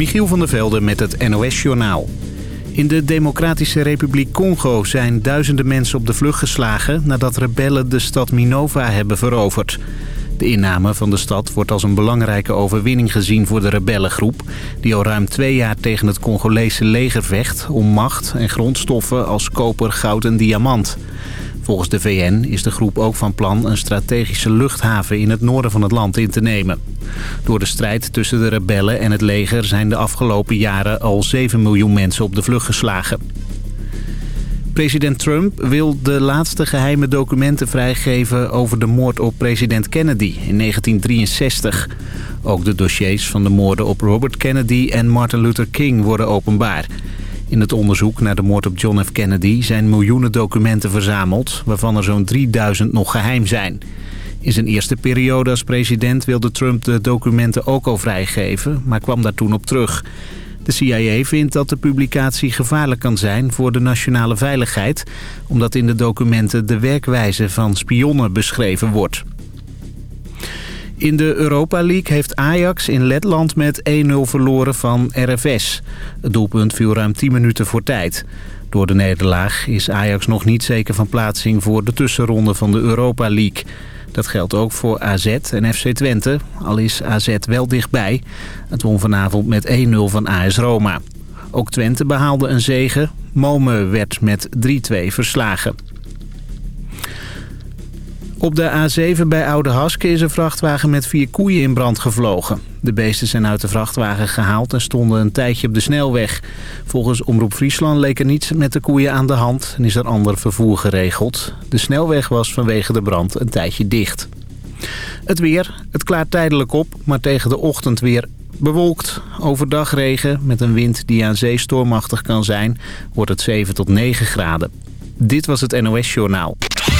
Michiel van der Velde met het NOS-journaal. In de Democratische Republiek Congo zijn duizenden mensen op de vlucht geslagen... nadat rebellen de stad Minova hebben veroverd. De inname van de stad wordt als een belangrijke overwinning gezien voor de rebellengroep... die al ruim twee jaar tegen het Congolese leger vecht... om macht en grondstoffen als koper, goud en diamant... Volgens de VN is de groep ook van plan een strategische luchthaven in het noorden van het land in te nemen. Door de strijd tussen de rebellen en het leger zijn de afgelopen jaren al 7 miljoen mensen op de vlucht geslagen. President Trump wil de laatste geheime documenten vrijgeven over de moord op president Kennedy in 1963. Ook de dossiers van de moorden op Robert Kennedy en Martin Luther King worden openbaar. In het onderzoek naar de moord op John F. Kennedy zijn miljoenen documenten verzameld... waarvan er zo'n 3000 nog geheim zijn. In zijn eerste periode als president wilde Trump de documenten ook al vrijgeven... maar kwam daar toen op terug. De CIA vindt dat de publicatie gevaarlijk kan zijn voor de nationale veiligheid... omdat in de documenten de werkwijze van spionnen beschreven wordt. In de Europa League heeft Ajax in Letland met 1-0 verloren van RFS. Het doelpunt viel ruim 10 minuten voor tijd. Door de nederlaag is Ajax nog niet zeker van plaatsing voor de tussenronde van de Europa League. Dat geldt ook voor AZ en FC Twente, al is AZ wel dichtbij. Het won vanavond met 1-0 van AS Roma. Ook Twente behaalde een zege. Mome werd met 3-2 verslagen. Op de A7 bij Oude Haske is een vrachtwagen met vier koeien in brand gevlogen. De beesten zijn uit de vrachtwagen gehaald en stonden een tijdje op de snelweg. Volgens Omroep Friesland leek er niets met de koeien aan de hand en is er ander vervoer geregeld. De snelweg was vanwege de brand een tijdje dicht. Het weer, het klaart tijdelijk op, maar tegen de ochtend weer bewolkt. Overdag regen met een wind die aan zee stormachtig kan zijn, wordt het 7 tot 9 graden. Dit was het NOS Journaal.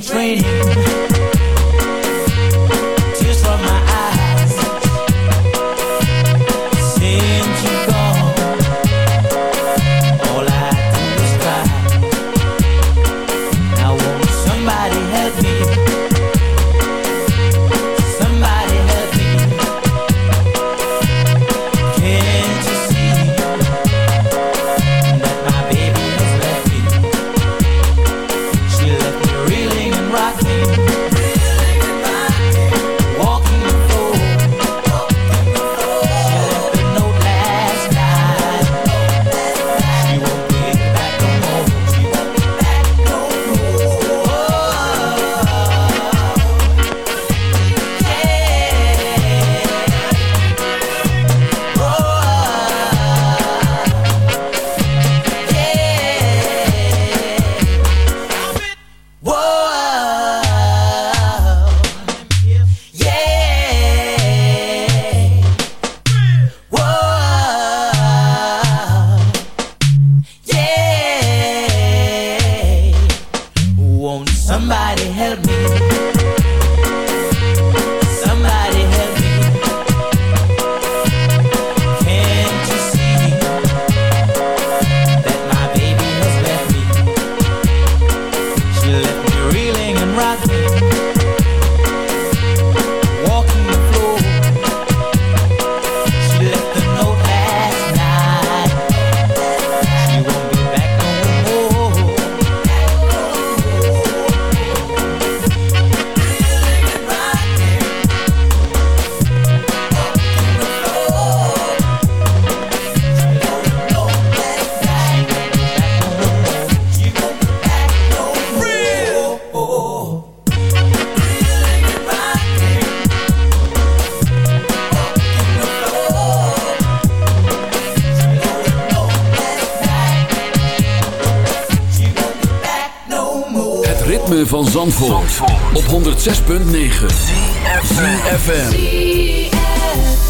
it's raining. Op 106.9 FM.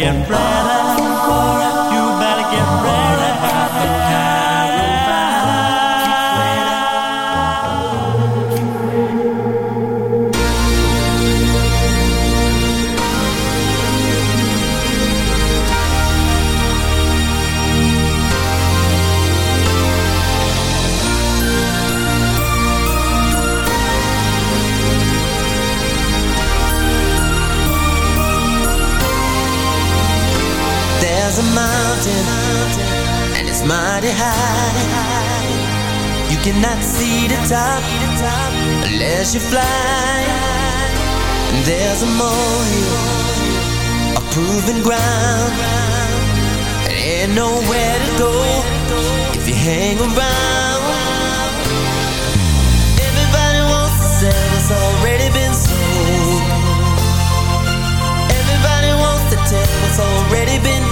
And right. Top unless you fly. There's a molehill, a proven ground. Ain't nowhere to go if you hang around. Everybody wants to sell what's already been sold. Everybody wants to tell what's already been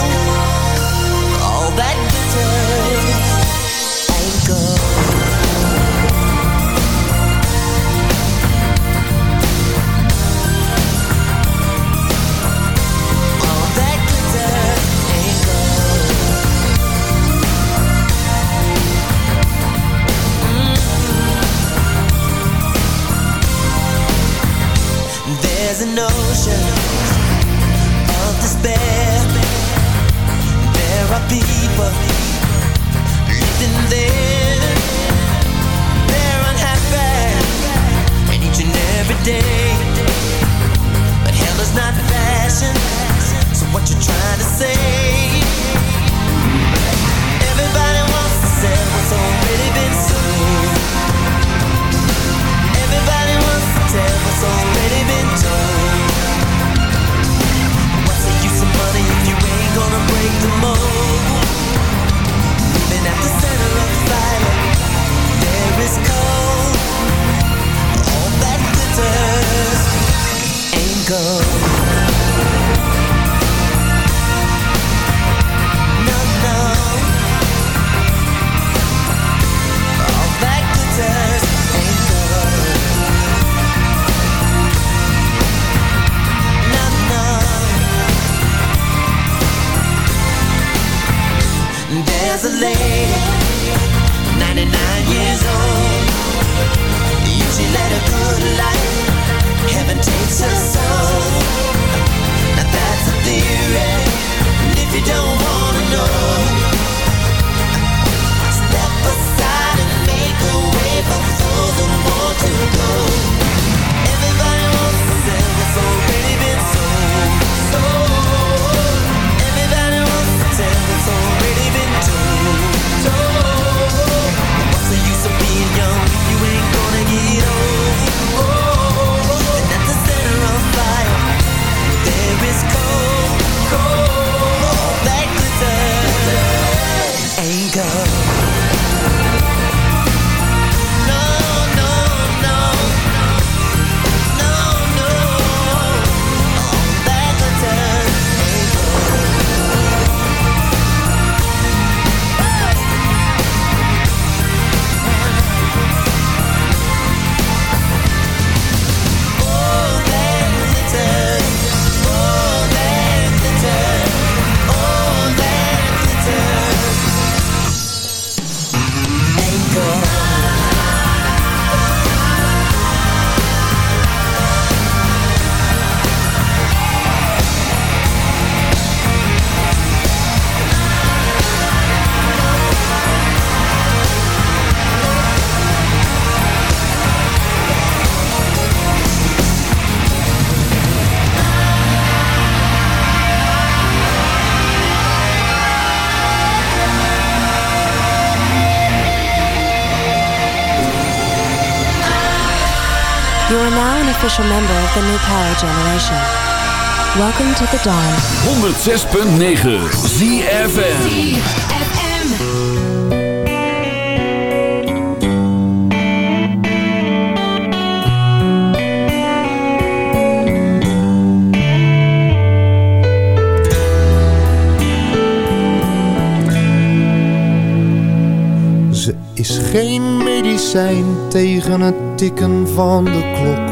Day. But hell is not fashion. So what you trying to say? Everybody wants to sell what's already been sold. Everybody wants to tell what's already been told. What's the use of money if you ain't gonna break the mold? Living at the center of the fire, there is cold promises ain't go. Don't official member of the new power generation. Welcome to the dawn. 106.9 ZFN is geen medicijn tegen het tikken van de klok.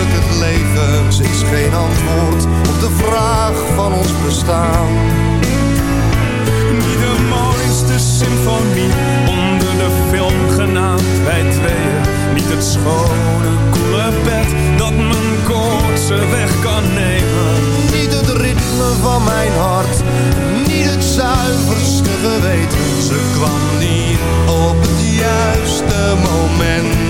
Gelukkig leven. Ze is geen antwoord op de vraag van ons bestaan. Niet de mooiste symfonie onder de film genaamd wij tweeën. Niet het schone, koele bed dat mijn koortse weg kan nemen van mijn hart. Niet het zuiverste geweten. Ze kwam niet op het juiste moment.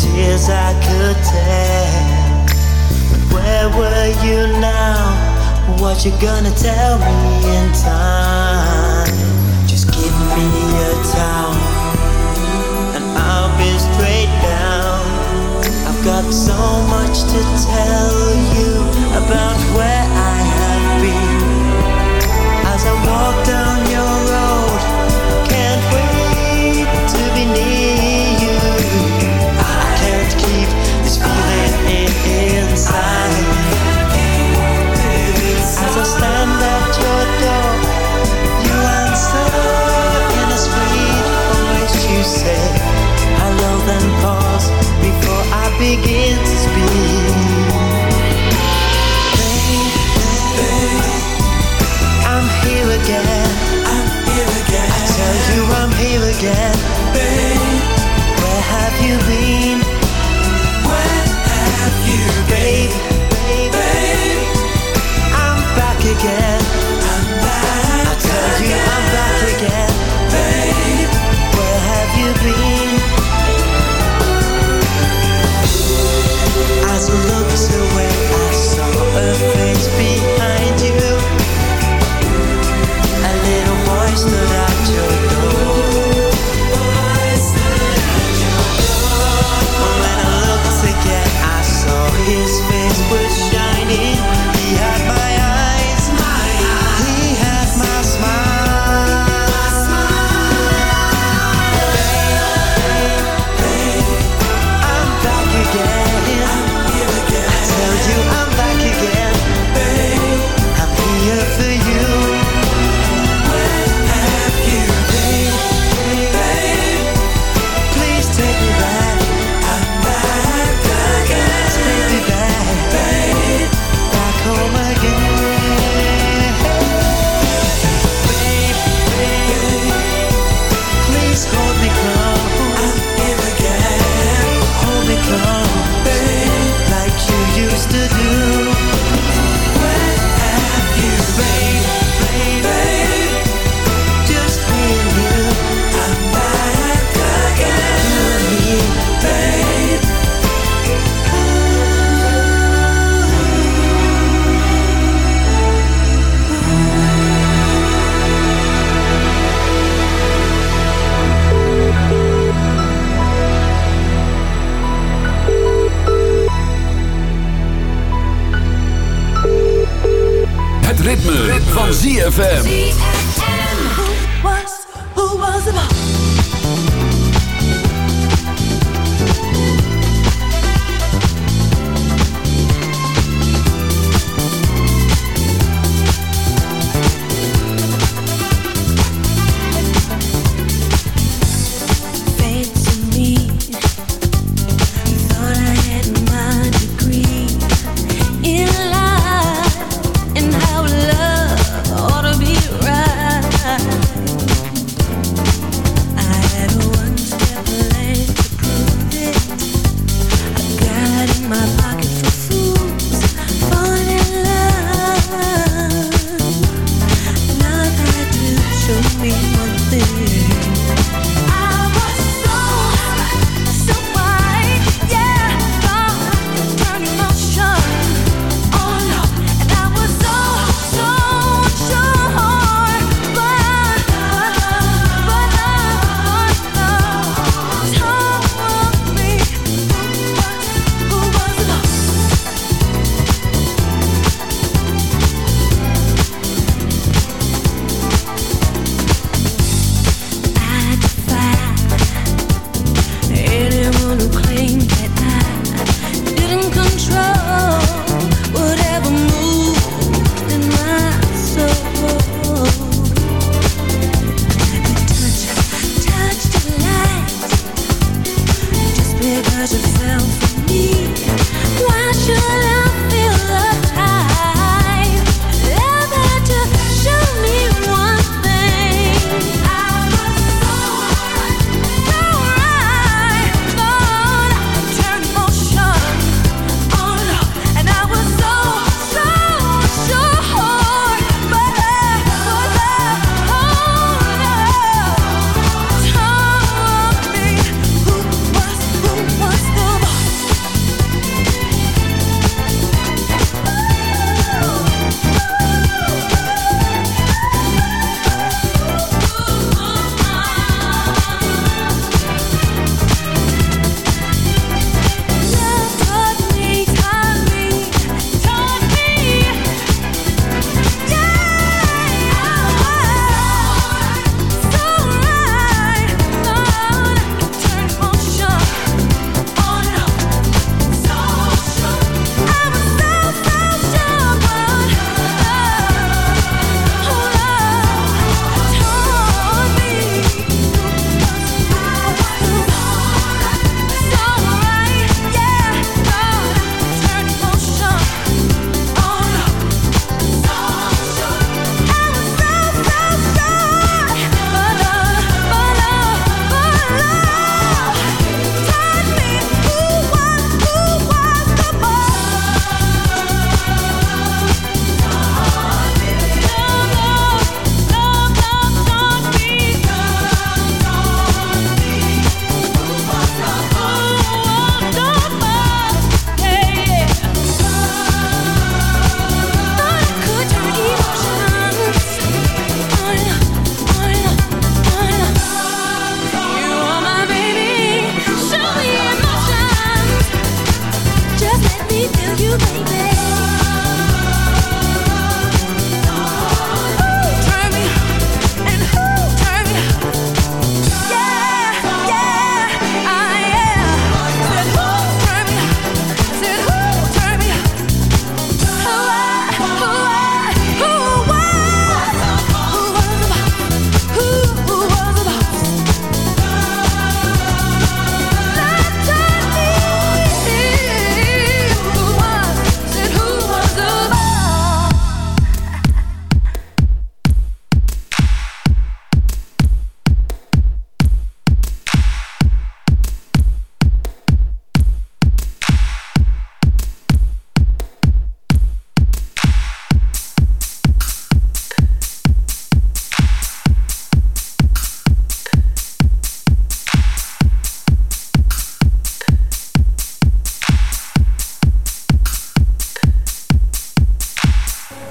tears I could tell. Where were you now? What you gonna tell me in time? Just give me a towel, and I'll be straight down. I've got so much to tell you about where I have been. As I walk down again. Babe, where have you been? Where have you been? Babe, babe, I'm back again. I tell you I'm back again. Where have you been? As I looked away, I saw a face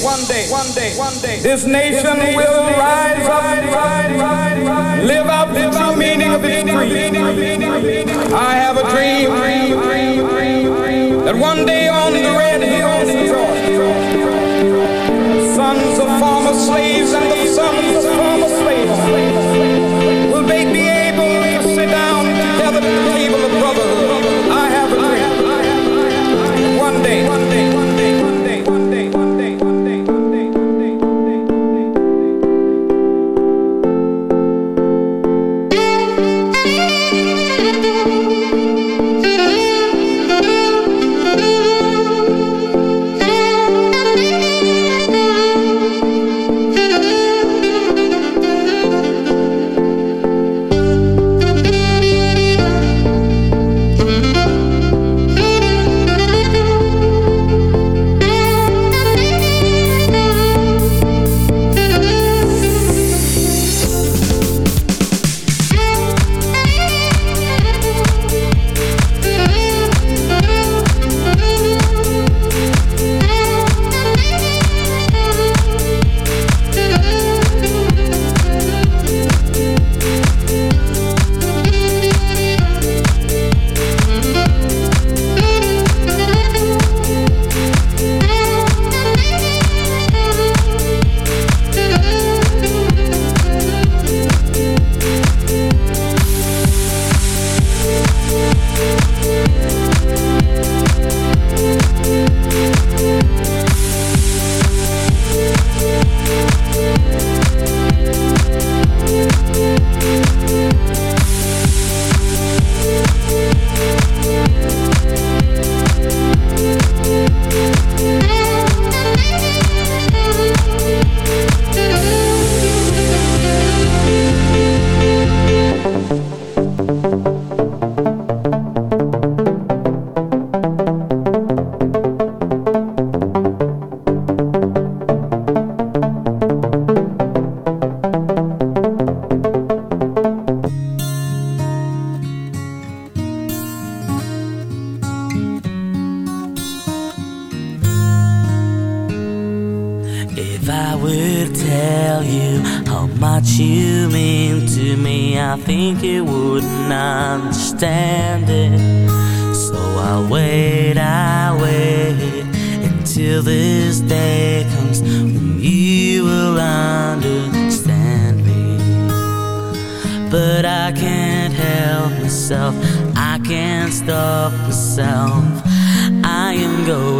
day, one day, one day, one day, one day, this nation will rise up, live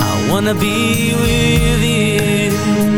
I wanna be with you.